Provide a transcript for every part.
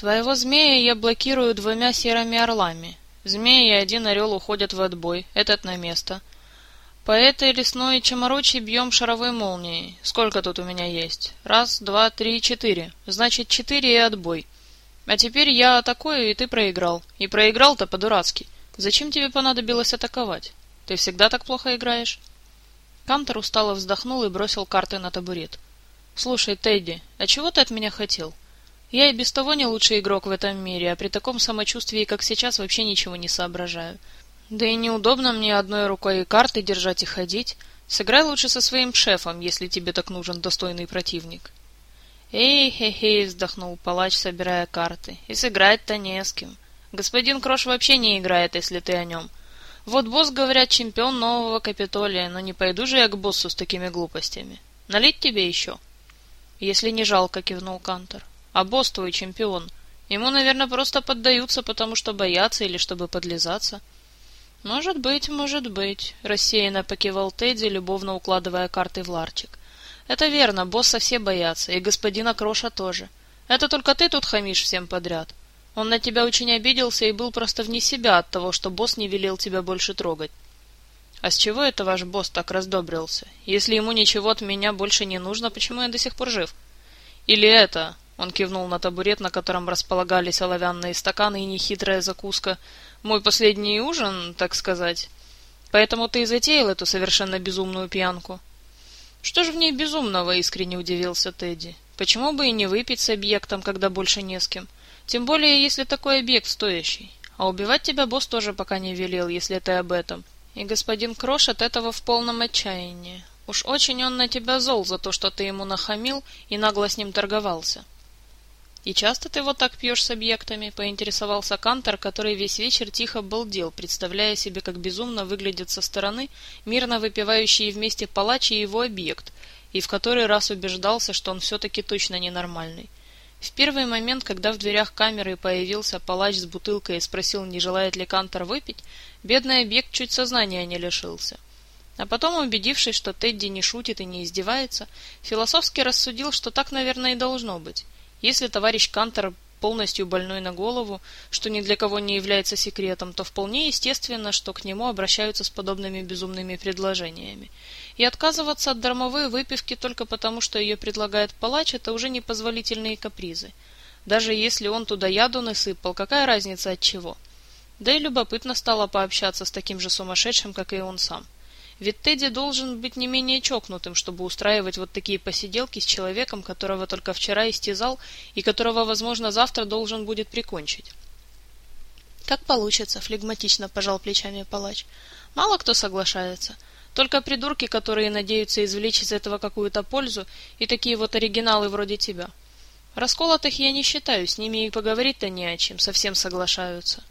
Твоего змея я блокирую двумя серыми орлами. Змея и один орел уходят в отбой, этот на место. По этой лесной чеморочи бьем шаровой молнией. Сколько тут у меня есть? Раз, два, три, четыре. Значит, четыре и отбой. А теперь я атакую, и ты проиграл. И проиграл-то по-дурацки. Зачем тебе понадобилось атаковать? Ты всегда так плохо играешь? Кантор устало вздохнул и бросил карты на табурет. Слушай, Тедди, а чего ты от меня хотел? Я и без того не лучший игрок в этом мире, а при таком самочувствии, как сейчас, вообще ничего не соображаю. Да и неудобно мне одной рукой карты держать и ходить. Сыграй лучше со своим шефом, если тебе так нужен достойный противник. Эй, хе хе вздохнул палач, собирая карты. И сыграть-то не с кем. Господин Крош вообще не играет, если ты о нем. Вот босс, говорят, чемпион нового Капитолия, но не пойду же я к боссу с такими глупостями. Налить тебе еще? Если не жалко, кивнул Кантор. А босс твой чемпион. Ему, наверное, просто поддаются, потому что боятся или чтобы подлизаться. Может быть, может быть, рассеянно покивал Тедди, любовно укладывая карты в ларчик. Это верно, босса все боятся, и господина Кроша тоже. Это только ты тут хамишь всем подряд. Он на тебя очень обиделся и был просто вне себя от того, что босс не велел тебя больше трогать. А с чего это ваш босс так раздобрился? Если ему ничего от меня больше не нужно, почему я до сих пор жив? Или это, он кивнул на табурет, на котором располагались оловянные стаканы и нехитрая закуска. «Мой последний ужин, так сказать. Поэтому ты и затеял эту совершенно безумную пьянку». «Что же в ней безумного?» — искренне удивился Тедди. «Почему бы и не выпить с объектом, когда больше не с кем? Тем более, если такой объект стоящий. А убивать тебя босс тоже пока не велел, если ты об этом. И господин Крош от этого в полном отчаянии. Уж очень он на тебя зол за то, что ты ему нахамил и нагло с ним торговался». «И часто ты вот так пьешь с объектами?» — поинтересовался Кантор, который весь вечер тихо балдел, представляя себе, как безумно выглядит со стороны мирно выпивающие вместе палач и его объект, и в который раз убеждался, что он все-таки точно ненормальный. В первый момент, когда в дверях камеры появился палач с бутылкой и спросил, не желает ли Кантор выпить, бедный объект чуть сознания не лишился. А потом, убедившись, что Тедди не шутит и не издевается, философски рассудил, что так, наверное, и должно быть. Если товарищ Кантер полностью больной на голову, что ни для кого не является секретом, то вполне естественно, что к нему обращаются с подобными безумными предложениями. И отказываться от дармовой выпивки только потому, что ее предлагает палач, это уже непозволительные капризы. Даже если он туда яду насыпал, какая разница от чего? Да и любопытно стало пообщаться с таким же сумасшедшим, как и он сам. Ведь Тедди должен быть не менее чокнутым, чтобы устраивать вот такие посиделки с человеком, которого только вчера истязал и которого, возможно, завтра должен будет прикончить. Как получится, флегматично пожал плечами палач. Мало кто соглашается. Только придурки, которые надеются извлечь из этого какую-то пользу, и такие вот оригиналы вроде тебя. Расколотых я не считаю, с ними и поговорить-то не о чем, совсем соглашаются.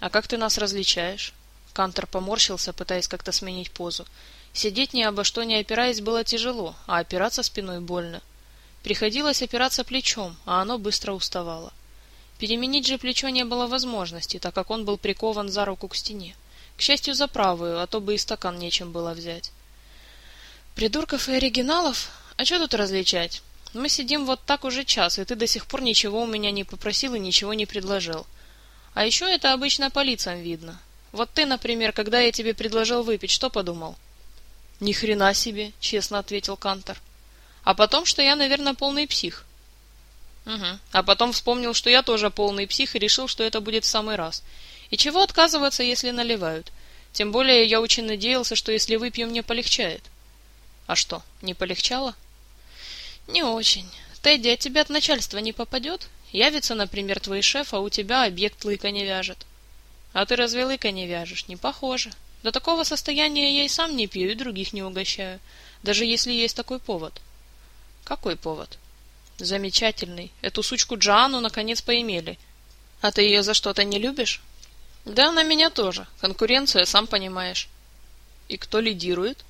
А как ты нас различаешь? Кантор поморщился, пытаясь как-то сменить позу. Сидеть ни обо что не опираясь было тяжело, а опираться спиной больно. Приходилось опираться плечом, а оно быстро уставало. Переменить же плечо не было возможности, так как он был прикован за руку к стене. К счастью, за правую, а то бы и стакан нечем было взять. Придурков и оригиналов? А что тут различать? Мы сидим вот так уже час, и ты до сих пор ничего у меня не попросил и ничего не предложил. А еще это обычно по лицам видно. Вот ты, например, когда я тебе предложил выпить, что подумал? Ни хрена себе, честно ответил Кантор. А потом, что я, наверное, полный псих. Угу. А потом вспомнил, что я тоже полный псих и решил, что это будет в самый раз. И чего отказываться, если наливают? Тем более я очень надеялся, что если выпью, мне полегчает. А что, не полегчало? Не очень. Тедди, от тебя от начальства не попадет? Явится, например, твой шеф, а у тебя объект лыка не вяжет. А ты разве лыка не вяжешь? Не похоже. До такого состояния я и сам не пью, и других не угощаю, даже если есть такой повод. Какой повод? Замечательный. Эту сучку Джану наконец поимели. А ты ее за что-то не любишь? Да, она меня тоже. Конкуренция, сам понимаешь. И кто лидирует?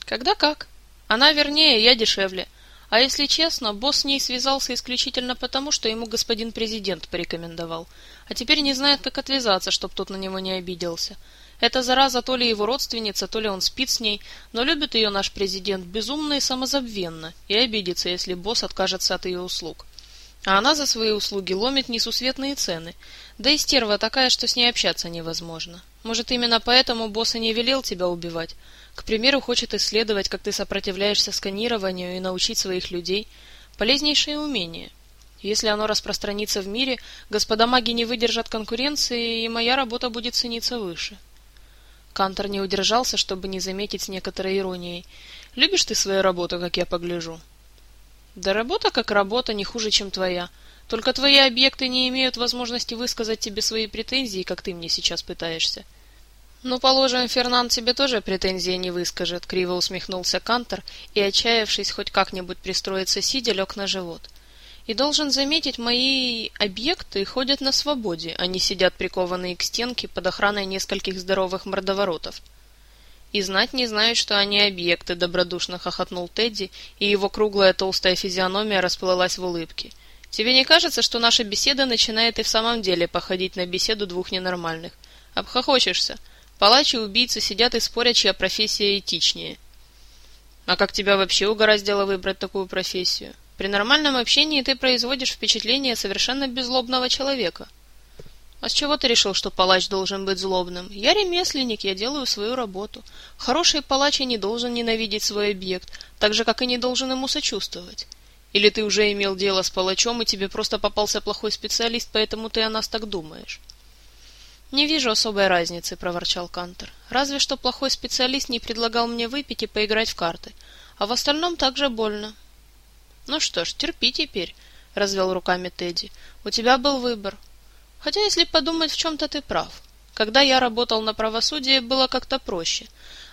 Когда как. Она вернее, я дешевле. А если честно, босс с ней связался исключительно потому, что ему господин президент порекомендовал. А теперь не знает, как отвязаться, чтоб тот на него не обиделся. Эта зараза то ли его родственница, то ли он спит с ней, но любит ее наш президент безумно и самозабвенно, и обидится, если босс откажется от ее услуг. А она за свои услуги ломит несусветные цены. Да и стерва такая, что с ней общаться невозможно. Может, именно поэтому босс и не велел тебя убивать. К примеру, хочет исследовать, как ты сопротивляешься сканированию и научить своих людей. Полезнейшее умение. Если оно распространится в мире, господа маги не выдержат конкуренции, и моя работа будет цениться выше. Кантор не удержался, чтобы не заметить с некоторой иронией. «Любишь ты свою работу, как я погляжу?» «Да работа как работа, не хуже, чем твоя. Только твои объекты не имеют возможности высказать тебе свои претензии, как ты мне сейчас пытаешься». «Ну, положим, Фернанд тебе тоже претензии не выскажет», — криво усмехнулся Кантор и, отчаявшись хоть как-нибудь пристроиться сидя, лег на живот. И должен заметить, мои объекты ходят на свободе, они сидят прикованные к стенке под охраной нескольких здоровых мордоворотов. И знать не знают, что они объекты, добродушно хохотнул Тедди, и его круглая толстая физиономия расплылась в улыбке. Тебе не кажется, что наша беседа начинает и в самом деле походить на беседу двух ненормальных? Обхохочешься. Палач и убийцы сидят и спорят, чья профессия этичнее. А как тебя вообще угораздило выбрать такую профессию? При нормальном общении ты производишь впечатление совершенно беззлобного человека. А с чего ты решил, что палач должен быть злобным? Я ремесленник, я делаю свою работу. Хороший палач и не должен ненавидеть свой объект, так же, как и не должен ему сочувствовать. Или ты уже имел дело с палачом, и тебе просто попался плохой специалист, поэтому ты о нас так думаешь? Не вижу особой разницы, проворчал Кантер. Разве что плохой специалист не предлагал мне выпить и поиграть в карты, а в остальном также больно. Ну что ж, терпи теперь, развел руками Тедди. У тебя был выбор. Хотя, если подумать, в чем-то ты прав. Когда я работал на правосудии, было как-то проще.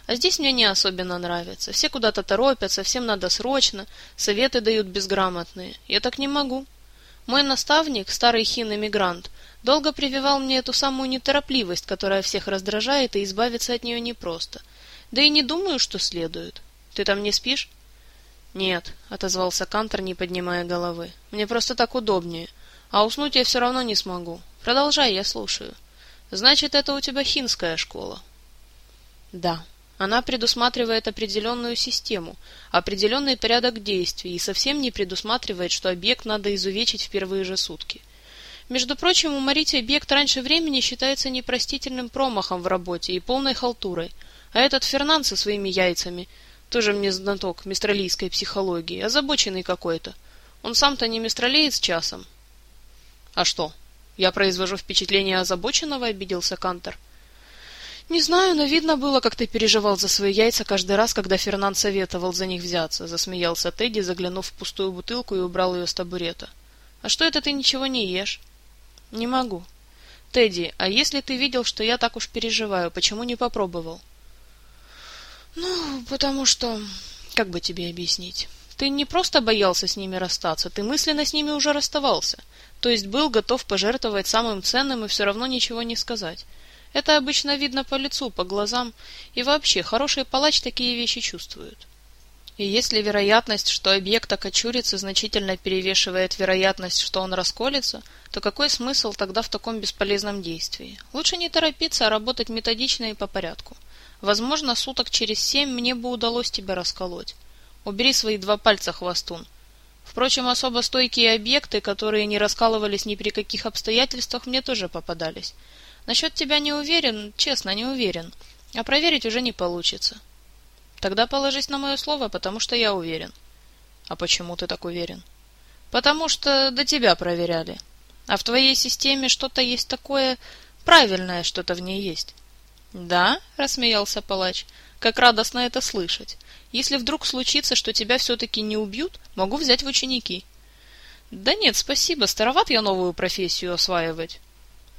А здесь мне не особенно нравится. Все куда-то торопятся, всем надо срочно, советы дают безграмотные. Я так не могу. Мой наставник, старый хин-эмигрант, долго прививал мне эту самую неторопливость, которая всех раздражает, и избавиться от нее непросто. Да и не думаю, что следует. Ты там не спишь? «Нет», — отозвался Кантор, не поднимая головы. «Мне просто так удобнее. А уснуть я все равно не смогу. Продолжай, я слушаю. Значит, это у тебя хинская школа?» «Да. Она предусматривает определенную систему, определенный порядок действий и совсем не предусматривает, что объект надо изувечить в первые же сутки. Между прочим, уморить объект раньше времени считается непростительным промахом в работе и полной халтурой, а этот Фернан со своими яйцами — тоже мне знаток мистралийской психологии, озабоченный какой-то. Он сам-то не мистралеец часом. А что? Я произвожу впечатление озабоченного, обиделся Кантор. Не знаю, но видно было, как ты переживал за свои яйца каждый раз, когда Фернан советовал за них взяться, засмеялся Тедди, заглянув в пустую бутылку и убрал ее с табурета. А что это ты ничего не ешь? Не могу. Тедди, а если ты видел, что я так уж переживаю, почему не попробовал? Ну, потому что... Как бы тебе объяснить? Ты не просто боялся с ними расстаться, ты мысленно с ними уже расставался. То есть был готов пожертвовать самым ценным и все равно ничего не сказать. Это обычно видно по лицу, по глазам. И вообще, хороший палач такие вещи чувствует. И если вероятность, что объект окочурится, значительно перевешивает вероятность, что он расколется, то какой смысл тогда в таком бесполезном действии? Лучше не торопиться, а работать методично и по порядку. Возможно, суток через семь мне бы удалось тебя расколоть. Убери свои два пальца, хвостун. Впрочем, особо стойкие объекты, которые не раскалывались ни при каких обстоятельствах, мне тоже попадались. Насчет тебя не уверен, честно, не уверен. А проверить уже не получится. Тогда положись на мое слово, потому что я уверен. А почему ты так уверен? Потому что до тебя проверяли. А в твоей системе что-то есть такое, правильное что-то в ней есть. «Да?» — рассмеялся палач. «Как радостно это слышать. Если вдруг случится, что тебя все-таки не убьют, могу взять в ученики». «Да нет, спасибо, староват я новую профессию осваивать».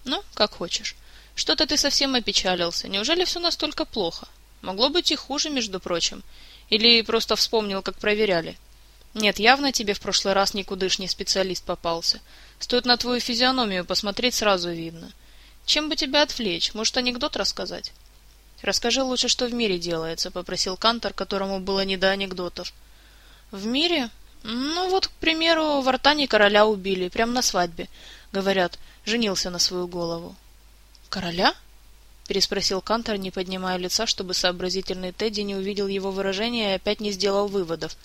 «Ну, как хочешь. Что-то ты совсем опечалился. Неужели все настолько плохо? Могло быть и хуже, между прочим. Или просто вспомнил, как проверяли?» «Нет, явно тебе в прошлый раз никудышний специалист попался. Стоит на твою физиономию посмотреть, сразу видно. Чем бы тебя отвлечь? Может, анекдот рассказать? Расскажи лучше, что в мире делается, попросил Кантор, которому было не до анекдотов. В мире? Ну вот, к примеру, в Артане короля убили, прямо на свадьбе. Говорят, женился на свою голову. Короля? переспросил Кантор, не поднимая лица, чтобы сообразительный Тедди не увидел его выражения и опять не сделал выводов.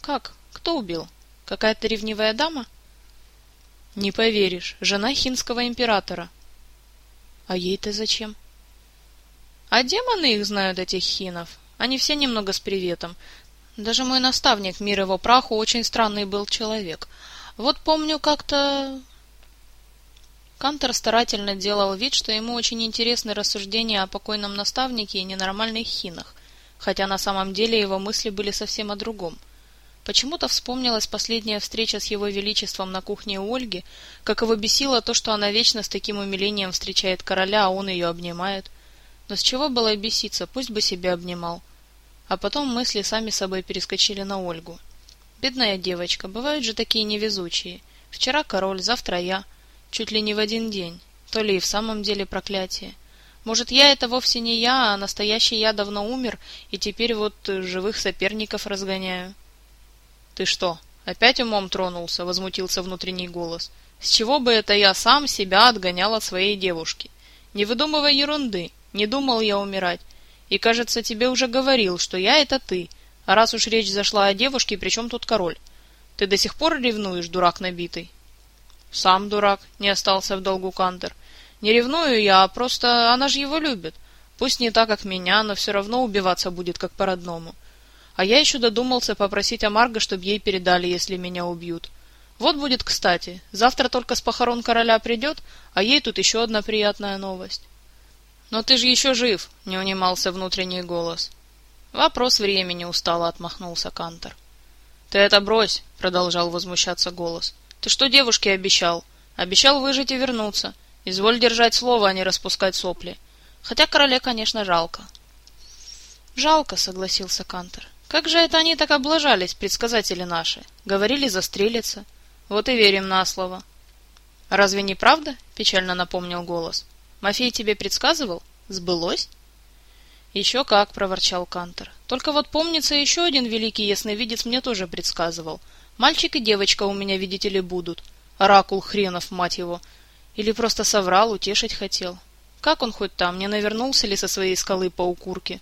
Как? Кто убил? Какая-то ревнивая дама? Не поверишь, жена хинского императора. А ей-то зачем? А демоны их знают, этих хинов. Они все немного с приветом. Даже мой наставник, мир его праху, очень странный был человек. Вот помню как-то... Кантор старательно делал вид, что ему очень интересны рассуждения о покойном наставнике и ненормальных хинах, хотя на самом деле его мысли были совсем о другом — Почему-то вспомнилась последняя встреча с его величеством на кухне у Ольги, как его бесило то, что она вечно с таким умилением встречает короля, а он ее обнимает. Но с чего было беситься, пусть бы себя обнимал. А потом мысли сами собой перескочили на Ольгу. Бедная девочка, бывают же такие невезучие. Вчера король, завтра я. Чуть ли не в один день. То ли и в самом деле проклятие. Может, я это вовсе не я, а настоящий я давно умер, и теперь вот живых соперников разгоняю. «Ты что, опять умом тронулся?» — возмутился внутренний голос. «С чего бы это я сам себя отгонял от своей девушки? Не выдумывай ерунды, не думал я умирать. И, кажется, тебе уже говорил, что я — это ты. А раз уж речь зашла о девушке, при чем тут король? Ты до сих пор ревнуешь, дурак набитый?» «Сам дурак», — не остался в долгу Кантер. «Не ревную я, а просто она же его любит. Пусть не так, как меня, но все равно убиваться будет, как по-родному. А я еще додумался попросить Амарго, чтобы ей передали, если меня убьют. Вот будет кстати. Завтра только с похорон короля придет, а ей тут еще одна приятная новость. «Но ты же еще жив!» — не унимался внутренний голос. «Вопрос времени», — устало отмахнулся Кантор. «Ты это брось!» — продолжал возмущаться голос. «Ты что девушке обещал? Обещал выжить и вернуться. Изволь держать слово, а не распускать сопли. Хотя короле, конечно, жалко». «Жалко», — согласился Кантор. Как же это они так облажались, предсказатели наши? Говорили застрелиться. Вот и верим на слово. Разве не правда? Печально напомнил голос. Мафей тебе предсказывал? Сбылось? Еще как, проворчал Кантор. Только вот помнится, еще один великий ясновидец мне тоже предсказывал. Мальчик и девочка у меня, видите ли, будут. Оракул хренов, мать его. Или просто соврал, утешить хотел. Как он хоть там, не навернулся ли со своей скалы по укурке?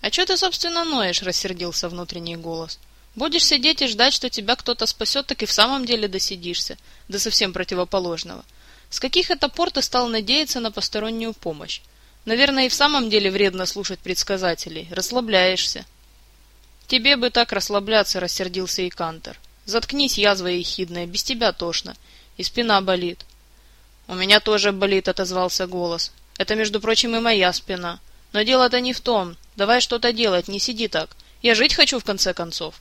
«А что ты, собственно, ноешь?» — рассердился внутренний голос. «Будешь сидеть и ждать, что тебя кто-то спасет, так и в самом деле досидишься, до совсем противоположного. С каких это пор ты стал надеяться на постороннюю помощь? Наверное, и в самом деле вредно слушать предсказателей. Расслабляешься». «Тебе бы так расслабляться», — рассердился и Кантер. «Заткнись, язва ехидная, без тебя тошно. И спина болит». «У меня тоже болит», — отозвался голос. «Это, между прочим, и моя спина. Но дело-то не в том. Давай что-то делать, не сиди так. Я жить хочу, в конце концов.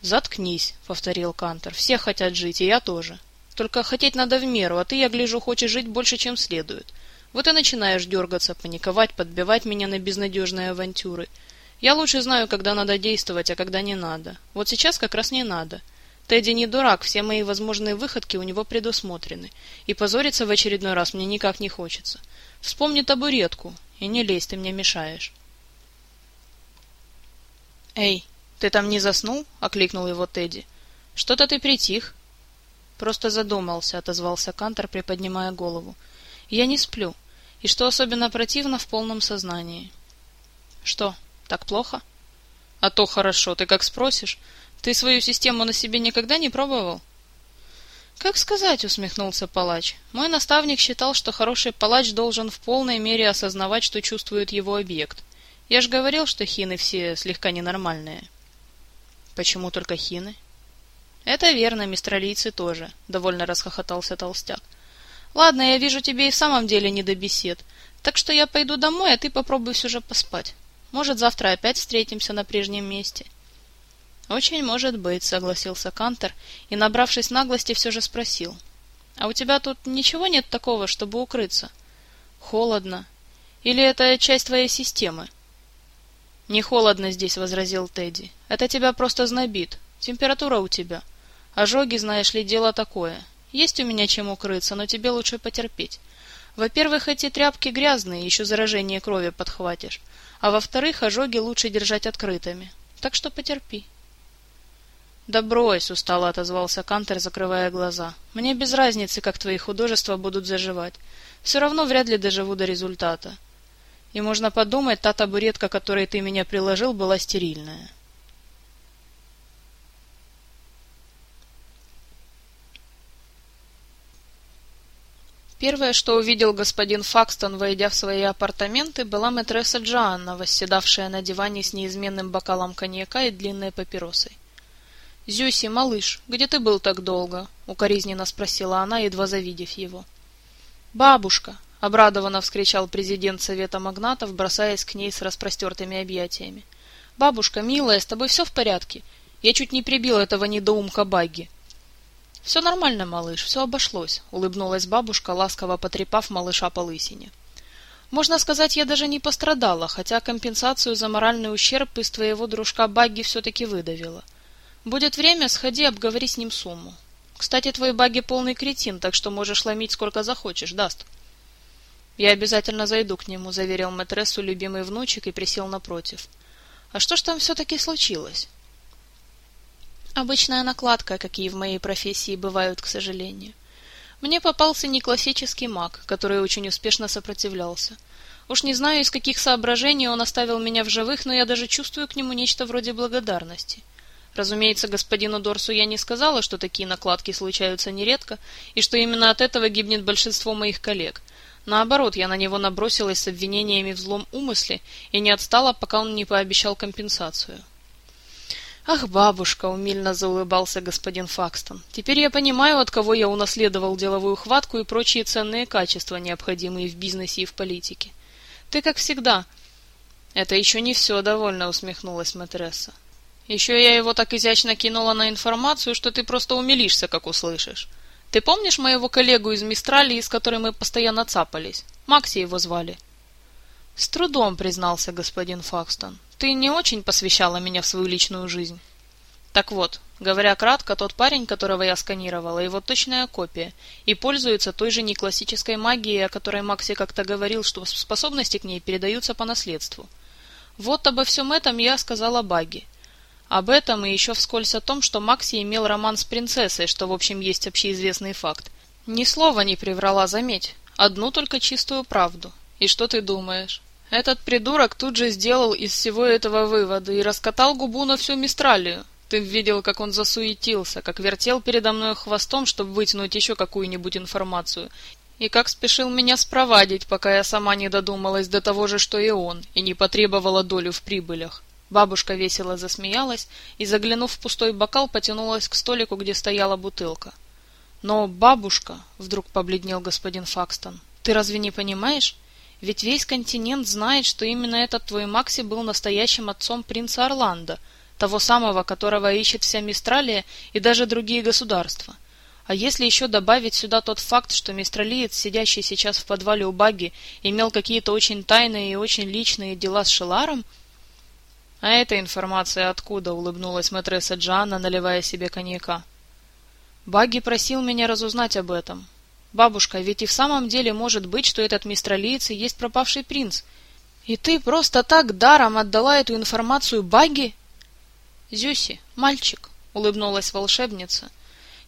Заткнись, повторил Кантер. Все хотят жить, и я тоже. Только хотеть надо в меру, а ты, я гляжу, хочешь жить больше, чем следует. Вот и начинаешь дергаться, паниковать, подбивать меня на безнадежные авантюры. Я лучше знаю, когда надо действовать, а когда не надо. Вот сейчас как раз не надо. Тедди не дурак, все мои возможные выходки у него предусмотрены. И позориться в очередной раз мне никак не хочется. Вспомни табуретку, и не лезь, ты мне мешаешь. «Эй, ты там не заснул?» — окликнул его Тедди. «Что-то ты притих». «Просто задумался», — отозвался Кантор, приподнимая голову. «Я не сплю. И что особенно противно, в полном сознании». «Что, так плохо?» «А то хорошо. Ты как спросишь. Ты свою систему на себе никогда не пробовал?» «Как сказать?» — усмехнулся палач. «Мой наставник считал, что хороший палач должен в полной мере осознавать, что чувствует его объект. Я же говорил, что хины все слегка ненормальные. Почему только хины? Это верно, мистралийцы тоже, довольно расхохотался толстяк. Ладно, я вижу тебе и в самом деле не до бесед. Так что я пойду домой, а ты попробуй все же поспать. Может, завтра опять встретимся на прежнем месте. Очень может быть, согласился Кантер и, набравшись наглости, все же спросил. А у тебя тут ничего нет такого, чтобы укрыться? Холодно. Или это часть твоей системы? «Не холодно здесь», — возразил Тедди. «Это тебя просто знобит. Температура у тебя. Ожоги, знаешь ли, дело такое. Есть у меня чем укрыться, но тебе лучше потерпеть. Во-первых, эти тряпки грязные, еще заражение крови подхватишь. А во-вторых, ожоги лучше держать открытыми. Так что потерпи». «Да брось!» — устало отозвался Кантер, закрывая глаза. «Мне без разницы, как твои художества будут заживать. Все равно вряд ли доживу до результата. И можно подумать, та табуретка, которой ты меня приложил, была стерильная. Первое, что увидел господин Факстон, войдя в свои апартаменты, была матресса Джоанна, восседавшая на диване с неизменным бокалом коньяка и длинной папиросой. «Зюси, малыш, где ты был так долго?» — укоризненно спросила она, едва завидев его. «Бабушка!» — обрадованно вскричал президент Совета магнатов, бросаясь к ней с распростертыми объятиями. «Бабушка, милая, с тобой все в порядке? Я чуть не прибил этого недоумка Багги». «Все нормально, малыш, все обошлось», — улыбнулась бабушка, ласково потрепав малыша по лысине. «Можно сказать, я даже не пострадала, хотя компенсацию за моральный ущерб из твоего дружка Багги все-таки выдавила. Будет время, сходи, обговори с ним сумму. Кстати, твой Багги полный кретин, так что можешь ломить сколько захочешь, даст». «Я обязательно зайду к нему», — заверил матрессу любимый внучек и присел напротив. «А что ж там все-таки случилось?» Обычная накладка, какие в моей профессии бывают, к сожалению. Мне попался не классический маг, который очень успешно сопротивлялся. Уж не знаю, из каких соображений он оставил меня в живых, но я даже чувствую к нему нечто вроде благодарности. Разумеется, господину Дорсу я не сказала, что такие накладки случаются нередко, и что именно от этого гибнет большинство моих коллег. Наоборот, я на него набросилась с обвинениями в злом умысле и не отстала, пока он не пообещал компенсацию. «Ах, бабушка!» — умильно заулыбался господин Факстон. «Теперь я понимаю, от кого я унаследовал деловую хватку и прочие ценные качества, необходимые в бизнесе и в политике. Ты как всегда...» «Это еще не все, — довольно усмехнулась матресса. Еще я его так изящно кинула на информацию, что ты просто умилишься, как услышишь. Ты помнишь моего коллегу из Мистралии, с которым мы постоянно цапались? Макси его звали?» «С трудом», — признался господин Факстон. Ты не очень посвящала меня в свою личную жизнь. Так вот, говоря кратко, тот парень, которого я сканировала, его точная копия, и пользуется той же неклассической магией, о которой Макси как-то говорил, что способности к ней передаются по наследству. Вот обо всем этом я сказала Баги. Об этом и еще вскользь о том, что Макси имел роман с принцессой, что в общем есть общеизвестный факт. Ни слова не приврала, заметь, одну только чистую правду. И что ты думаешь? Этот придурок тут же сделал из всего этого выводы и раскатал губу на всю Мистралию. Ты видел, как он засуетился, как вертел передо мной хвостом, чтобы вытянуть еще какую-нибудь информацию, и как спешил меня спровадить, пока я сама не додумалась до того же, что и он, и не потребовала долю в прибылях. Бабушка весело засмеялась и, заглянув в пустой бокал, потянулась к столику, где стояла бутылка. «Но, бабушка», — вдруг побледнел господин Факстон, — «ты разве не понимаешь? Ведь весь континент знает, что именно этот твой Макси был настоящим отцом принца Орландо, того самого, которого ищет вся Мистралия и даже другие государства. А если еще добавить сюда тот факт, что мистралиец, сидящий сейчас в подвале у Багги, имел какие-то очень тайные и очень личные дела с Шеларом? А эта информация откуда? улыбнулась матресса Джоанна, наливая себе коньяка. Багги просил меня разузнать об этом. Бабушка, ведь и в самом деле может быть, что этот мистралиец и есть пропавший принц. И ты просто так даром отдала эту информацию Багги? Зюси, мальчик, улыбнулась волшебница.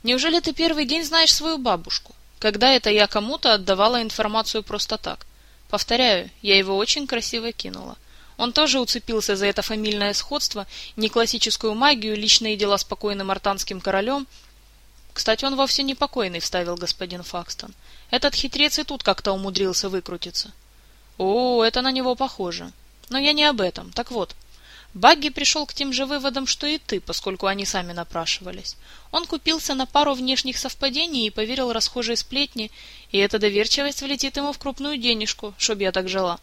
Неужели ты первый день знаешь свою бабушку? Когда это я кому-то отдавала информацию просто так? Повторяю, я его очень красиво кинула. Он тоже уцепился за это фамильное сходство, не классическую магию, личные дела с покойным артанским королем, кстати, он вовсе не покойный, вставил господин Факстон. Этот хитрец и тут как-то умудрился выкрутиться. О, это на него похоже. Но я не об этом. Так вот, Багги пришел к тем же выводам, что и ты, поскольку они сами напрашивались. Он купился на пару внешних совпадений и поверил расхожей сплетни, и эта доверчивость влетит ему в крупную денежку, чтоб я так жила.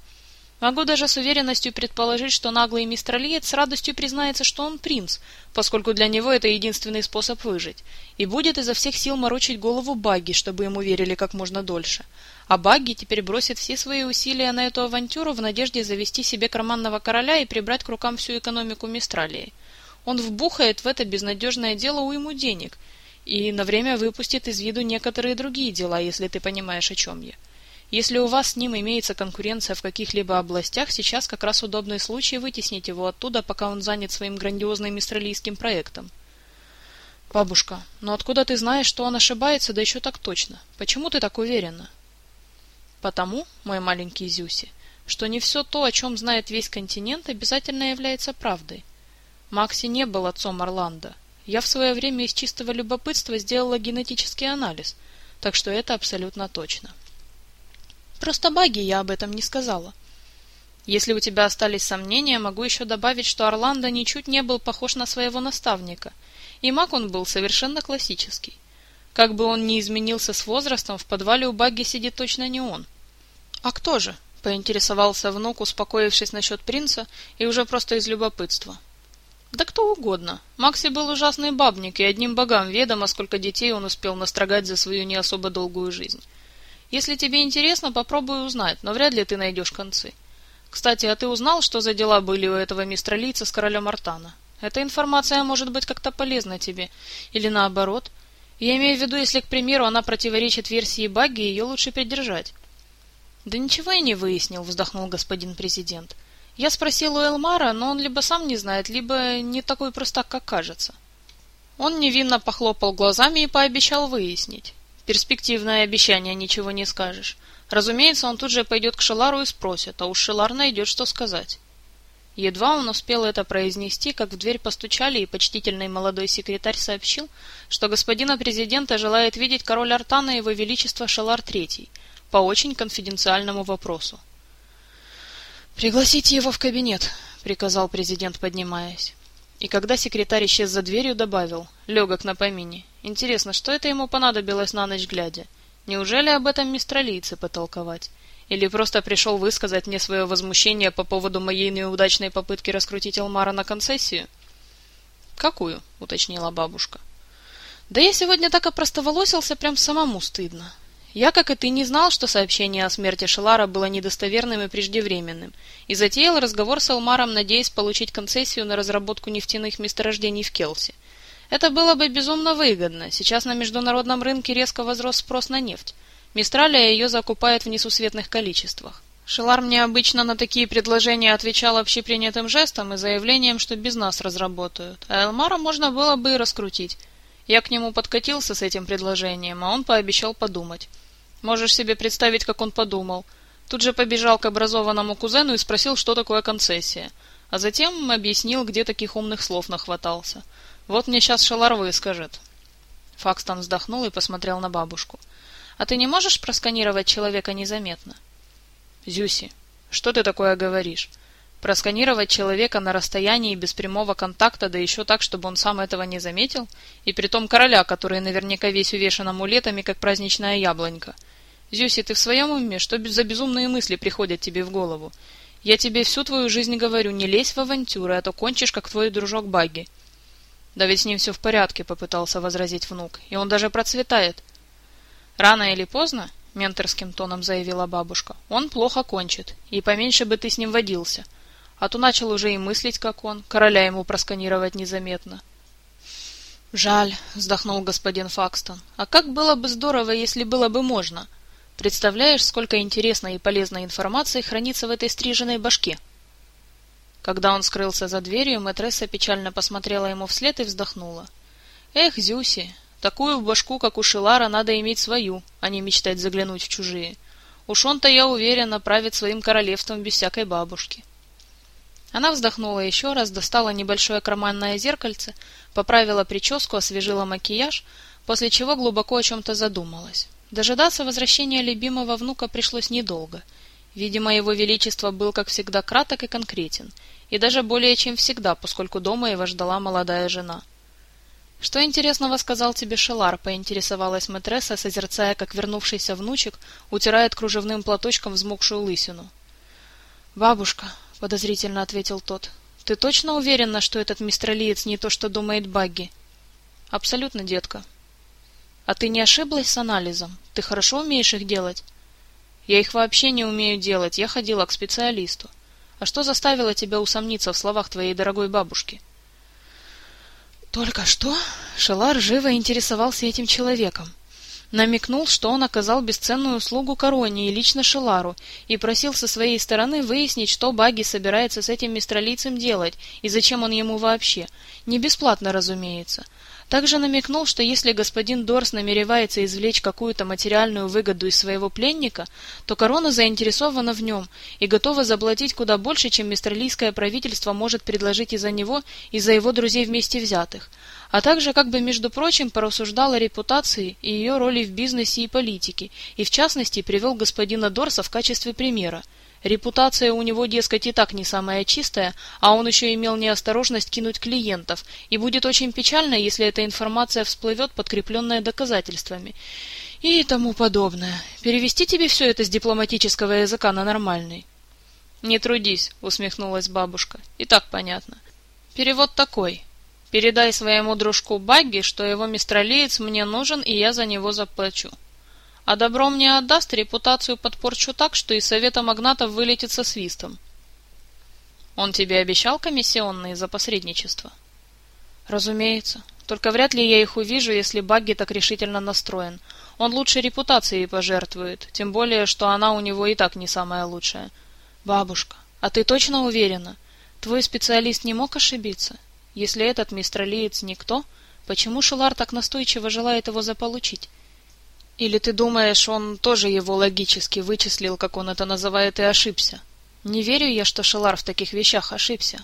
Могу даже с уверенностью предположить, что наглый мистер Лиет с радостью признается, что он принц, поскольку для него это единственный способ выжить, и будет изо всех сил морочить голову Багги, чтобы ему верили как можно дольше. А Багги теперь бросит все свои усилия на эту авантюру в надежде завести себе карманного короля и прибрать к рукам всю экономику Мистралии. Он вбухает в это безнадежное дело уйму денег и на время выпустит из виду некоторые другие дела, если ты понимаешь, о чем я. Если у вас с ним имеется конкуренция в каких-либо областях, сейчас как раз удобный случай вытеснить его оттуда, пока он занят своим грандиозным мистралийским проектом. Бабушка, но откуда ты знаешь, что он ошибается, да еще так точно? Почему ты так уверена? Потому, мой маленький Зюси, что не все то, о чем знает весь континент, обязательно является правдой. Макси не был отцом Орландо. Я в свое время из чистого любопытства сделала генетический анализ, так что это абсолютно точно. Просто Баги я об этом не сказала. Если у тебя остались сомнения, могу еще добавить, что Орландо ничуть не был похож на своего наставника, и маг он был совершенно классический. Как бы он ни изменился с возрастом, в подвале у Багги сидит точно не он. А кто же? поинтересовался внук, успокоившись насчет принца и уже просто из любопытства. Да кто угодно. Макси был ужасный бабник, и одним богам ведомо, сколько детей он успел настрогать за свою не особо долгую жизнь. Если тебе интересно, попробуй узнать, но вряд ли ты найдешь концы. Кстати, а ты узнал, что за дела были у этого мистера Лица с королем Артана? Эта информация может быть как-то полезна тебе. Или наоборот. Я имею в виду, если, к примеру, она противоречит версии Багги, ее лучше придержать. Да ничего я не выяснил, вздохнул господин президент. Я спросил у Элмара, но он либо сам не знает, либо не такой простак, как кажется. Он невинно похлопал глазами и пообещал выяснить. Перспективное обещание, ничего не скажешь. Разумеется, он тут же пойдет к Шелару и спросит, а уж Шелар найдет, что сказать. Едва он успел это произнести, как в дверь постучали, и почтительный молодой секретарь сообщил, что господина президента желает видеть король Артана и его величество Шелар Третий по очень конфиденциальному вопросу. «Пригласите его в кабинет», — приказал президент, поднимаясь. И когда секретарь исчез за дверью, добавил, легок на помине. Интересно, что это ему понадобилось на ночь глядя? Неужели об этом мистралийцы потолковать? Или просто пришел высказать мне свое возмущение по поводу моей неудачной попытки раскрутить Алмара на концессию? «Какую?» — уточнила бабушка. «Да я сегодня так опростоволосился, прям самому стыдно. Я, как и ты, не знал, что сообщение о смерти Шелара было недостоверным и преждевременным, и затеял разговор с Алмаром, надеясь получить концессию на разработку нефтяных месторождений в Келсе. Это было бы безумно выгодно. Сейчас на международном рынке резко возрос спрос на нефть. Мистралия ее закупает в несусветных количествах. Шелар мне обычно на такие предложения отвечал общепринятым жестом и заявлением, что без нас разработают, а Элмара можно было бы и раскрутить. Я к нему подкатился с этим предложением, а он пообещал подумать. Можешь себе представить, как он подумал. Тут же побежал к образованному кузену и спросил, что такое концессия. А затем объяснил, где таких умных слов нахватался. Вот мне сейчас Шалар выскажет. Факстон вздохнул и посмотрел на бабушку. А ты не можешь просканировать человека незаметно? Зюси, что ты такое говоришь? Просканировать человека на расстоянии без прямого контакта, да еще так, чтобы он сам этого не заметил? И притом короля, который наверняка весь увешан амулетами, как праздничная яблонька. Зюси, ты в своем уме? Что за безумные мысли приходят тебе в голову? Я тебе всю твою жизнь говорю, не лезь в авантюры, а то кончишь, как твой дружок Багги. Да ведь с ним все в порядке, попытался возразить внук, и он даже процветает. Рано или поздно, менторским тоном заявила бабушка, он плохо кончит, и поменьше бы ты с ним водился. А то начал уже и мыслить, как он, короля ему просканировать незаметно. Жаль, вздохнул господин Факстон. А как было бы здорово, если было бы можно. Представляешь, сколько интересной и полезной информации хранится в этой стриженной башке? Когда он скрылся за дверью, мэтресса печально посмотрела ему вслед и вздохнула. Эх, Зюси, Такую башку, как у Шилара, надо иметь свою, а не мечтать заглянуть в чужие. Уж он-то, я уверен, направит своим королевством без всякой бабушки. Она вздохнула еще раз, достала небольшое карманное зеркальце, поправила прическу, освежила макияж, после чего глубоко о чем-то задумалась. Дожидаться возвращения любимого внука пришлось недолго. Видимо, его величество был, как всегда, краток и конкретен, и даже более чем всегда, поскольку дома его ждала молодая жена — что интересного сказал тебе Шелар? поинтересовалась матресса, созерцая, как вернувшийся внучек утирает кружевным платочком взмокшую лысину. Бабушка, подозрительно ответил тот. Ты точно уверена, что этот мистралиец не то, что думает Багги? Абсолютно, детка. А ты не ошиблась с анализом? Ты хорошо умеешь их делать? Я их вообще не умею делать, я ходила к специалисту. А что заставило тебя усомниться в словах твоей дорогой бабушки? Только что Шелар живо интересовался этим человеком. Намекнул, что он оказал бесценную услугу короне и лично Шелару, и просил со своей стороны выяснить, что Баги собирается с этим мистралийцем делать, и зачем он ему вообще. Не бесплатно, разумеется. Также намекнул, что если господин Дорс намеревается извлечь какую-то материальную выгоду из своего пленника, то корона заинтересована в нем и готова заплатить куда больше, чем мистралийское правительство может предложить из-за него и за его друзей вместе взятых, а также как бы, между прочим, порассуждал о репутации и ее роли в бизнесе и политике, и в частности привел господина Дорса в качестве примера – Репутация у него, дескать, и так не самая чистая, а он еще имел неосторожность кинуть клиентов, и будет очень печально, если эта информация всплывет, подкрепленная доказательствами. И тому подобное. Перевести тебе все это с дипломатического языка на нормальный? «Не трудись», — усмехнулась бабушка. «И так понятно. Перевод такой. Передай своему дружку Багги, что его мистралиец мне нужен, и я за него заплачу. А добро мне отдаст, репутацию подпорчу так, что и совета магнатов вылетит со свистом. Он тебе обещал комиссионные за посредничество? Разумеется. Только вряд ли я их увижу, если Багги так решительно настроен. Он лучше репутации пожертвует, тем более, что она у него и так не самая лучшая. Бабушка, а ты точно уверена? Твой специалист не мог ошибиться? Если этот мистралиец никто, почему Шелар так настойчиво желает его заполучить? Или ты думаешь, он тоже его логически вычислил, как он это называет, и ошибся? Не верю я, что Шелар в таких вещах ошибся.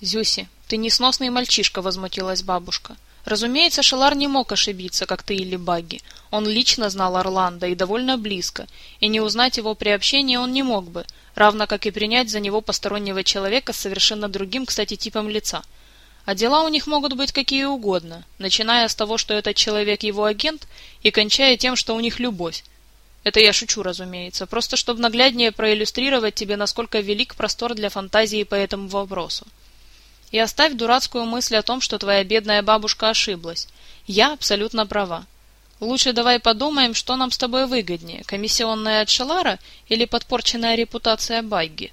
Зюси, ты несносный мальчишка, возмутилась бабушка. Разумеется, Шелар не мог ошибиться, как ты или Багги. Он лично знал Орландо и довольно близко, и не узнать его при общении он не мог бы, равно как и принять за него постороннего человека с совершенно другим, кстати, типом лица — а дела у них могут быть какие угодно, начиная с того, что этот человек его агент, и кончая тем, что у них любовь. Это я шучу, разумеется, просто чтобы нагляднее проиллюстрировать тебе, насколько велик простор для фантазии по этому вопросу. И оставь дурацкую мысль о том, что твоя бедная бабушка ошиблась. Я абсолютно права. Лучше давай подумаем, что нам с тобой выгоднее, комиссионная от Шелара или подпорченная репутация Багги.